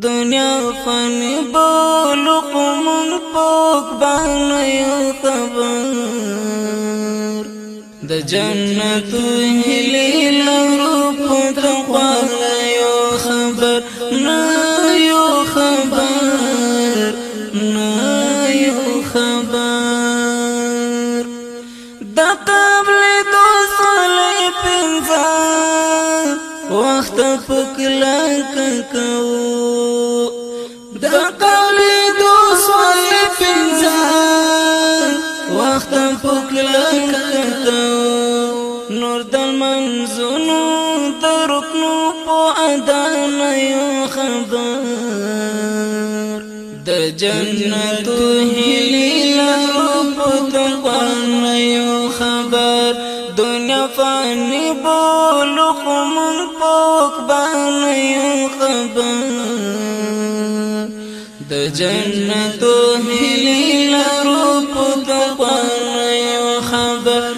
دنیا فانی بولو قمون پوک بانیو خبر. د جنت هلی لرو پتقوال یو خبر. نا وخت پکلا ککو د قول دوسوي پنځه. وخت پکلا ککو نور د منزونو د رکنو په ادا نه یو خبر. د جنت هلي دنیا فانی بولو قوم پوک بان یو خبر. د جنت هلی لرو په تقوان یو خبر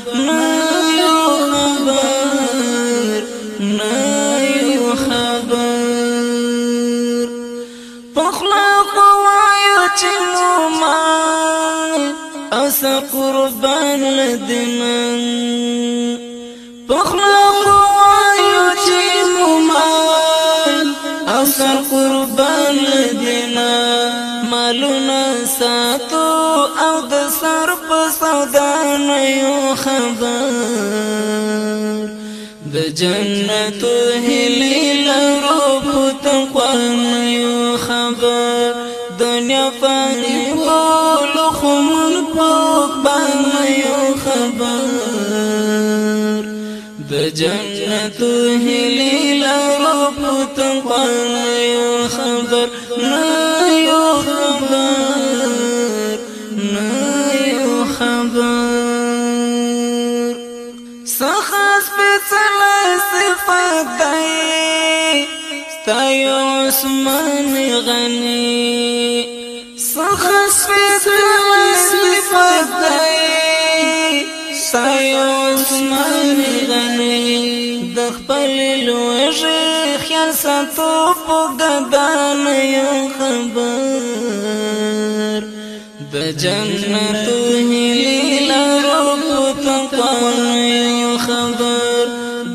اوس قربان لدنا پخلا وایو چې مال. اوس قربان لدنا مالونه ساتو أو د سر په سودا نه یو خبر. د جنت لرو دنیا فانی بولو خمون پوک باندې خبر د جنت هلی لرو پوت باندې خبر نه یو خبر نه یو خبر سخص په صفات دی ستایو عثمان غنی فخص فکر صفت دائی سای عثمان غنی دخپل لوش خیال ساتو پگدان یا خبر. د جنت هلی لارو پتقان یا خبر.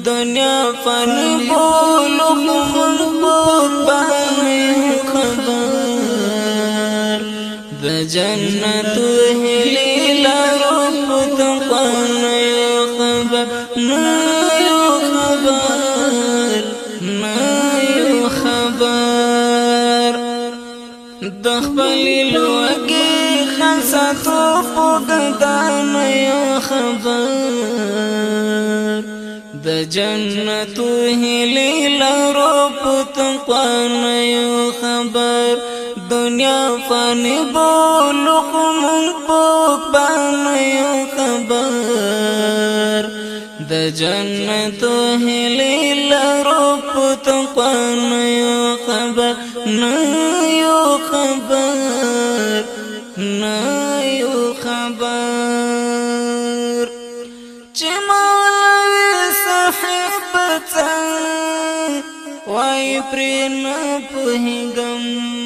دنیا فن بولو خلق بان یا خبر. جنت هلی لارو پتقان یو خبر نایو خبر نایو خبر۔ دخبلی لوگی خنساتو پوگدان یو خبر۔ د جنت هلی لارو پتقان یو خبر۔ دنیا فانی بولو خمون پوک بانیو خبر. د جنت هلی لرو پتقوانیو خبر. نیو خبر نیو خبر. چه مولوی صاحب تا وای پرې نه پوهیږم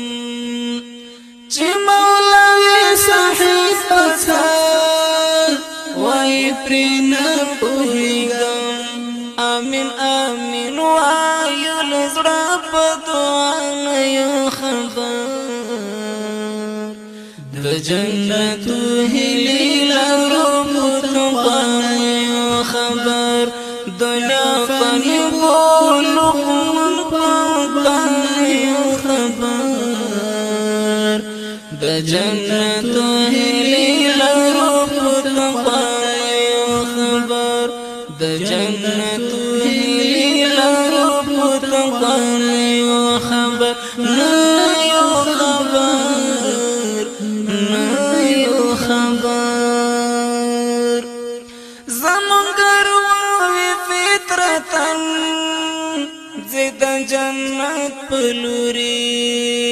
چې مولوی صاحب پتا وای پرې نه پوهیږم امين امين وایو لزړه په دعا نه یو خبر. د جنت هلی لرو په جنت هلی لرو پتقای خبر د جنت هلی لرو پتقای خبر نه یو خبر نه یو خبر. زمون ګروي فطرتن زید جنت پلوري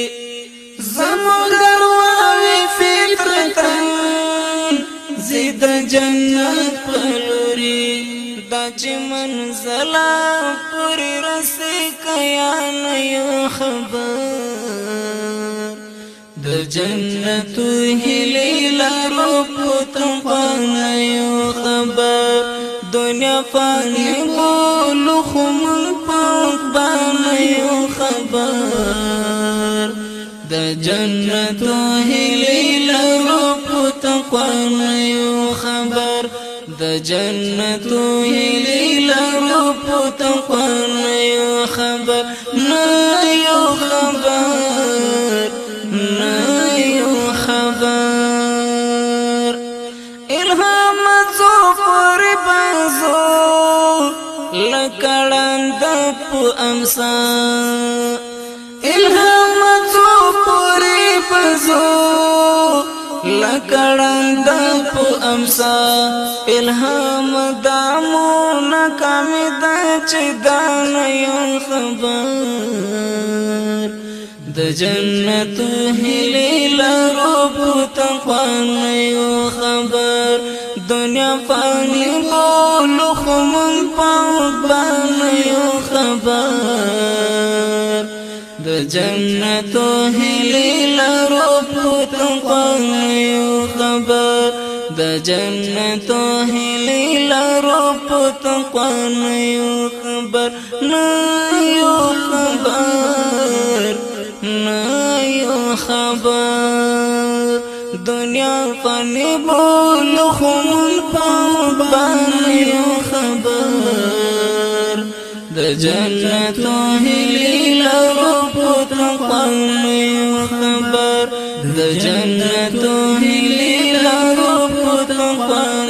جنت پلوري دا چې منزلا پوری رسې کیا نه خبر. جنت هلی لارو پتقوان یو خبر. دنیا فانی بولو خمون پاک یو خبر. د جنت هلی لارو پتقوان یو خبر د جنت هلی لارو پتقوان یو خبر نه یو خبر لکړند په امسا الهام پوری بزو لکړند په امسا الهام دامو ناکامي د چې دان یو خبر. د جنت هلي لرو په تقوان یو خبر. دنیا فانی بولو خمون پاک بانیو خبر. د جنتو هلی لرو قانیو خبر د جنتو هلی لرو پوتن قانیو خبر نایو خبر نایو خبر. دنیا بولو خمون پاک بانیو خبر د جنت د جنت هلی لرو پتن